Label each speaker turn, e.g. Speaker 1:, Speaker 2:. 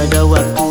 Speaker 1: ada waktu